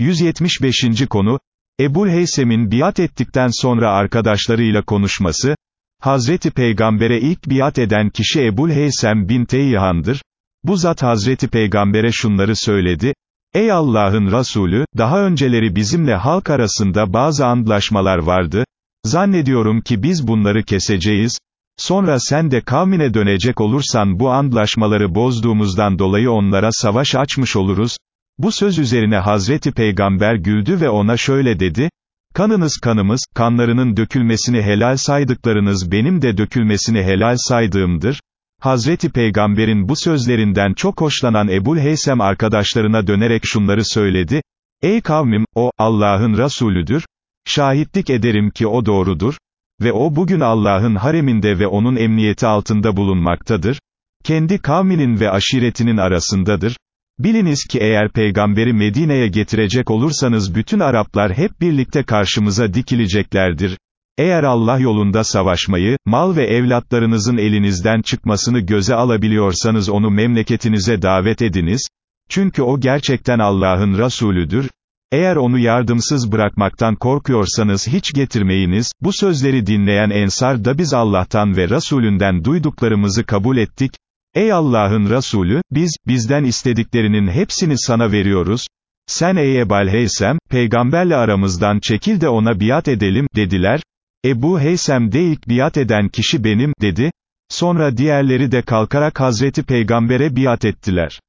175. konu, Ebu Heysem'in biat ettikten sonra arkadaşlarıyla konuşması, Hazreti Peygamber'e ilk biat eden kişi Ebu Heysem bin Teyhan'dır, bu zat Hazreti Peygamber'e şunları söyledi, Ey Allah'ın Resulü, daha önceleri bizimle halk arasında bazı antlaşmalar vardı, zannediyorum ki biz bunları keseceğiz, sonra sen de kavmine dönecek olursan bu antlaşmaları bozduğumuzdan dolayı onlara savaş açmış oluruz, bu söz üzerine Hazreti Peygamber güldü ve ona şöyle dedi, Kanınız kanımız, kanlarının dökülmesini helal saydıklarınız benim de dökülmesini helal saydığımdır. Hazreti Peygamber'in bu sözlerinden çok hoşlanan Ebul Heysem arkadaşlarına dönerek şunları söyledi, Ey kavmim, o, Allah'ın Resulüdür, şahitlik ederim ki o doğrudur, ve o bugün Allah'ın hareminde ve onun emniyeti altında bulunmaktadır, kendi kavminin ve aşiretinin arasındadır, Biliniz ki eğer peygamberi Medine'ye getirecek olursanız bütün Araplar hep birlikte karşımıza dikileceklerdir. Eğer Allah yolunda savaşmayı, mal ve evlatlarınızın elinizden çıkmasını göze alabiliyorsanız onu memleketinize davet ediniz, çünkü o gerçekten Allah'ın Resulüdür, eğer onu yardımsız bırakmaktan korkuyorsanız hiç getirmeyiniz, bu sözleri dinleyen Ensar da biz Allah'tan ve Resulünden duyduklarımızı kabul ettik, Ey Allah'ın Resulü, biz, bizden istediklerinin hepsini sana veriyoruz, sen ey Ebal Heysem, peygamberle aramızdan çekil de ona biat edelim, dediler, Ebu Heysem de ilk biat eden kişi benim, dedi, sonra diğerleri de kalkarak Hazreti Peygamber'e biat ettiler.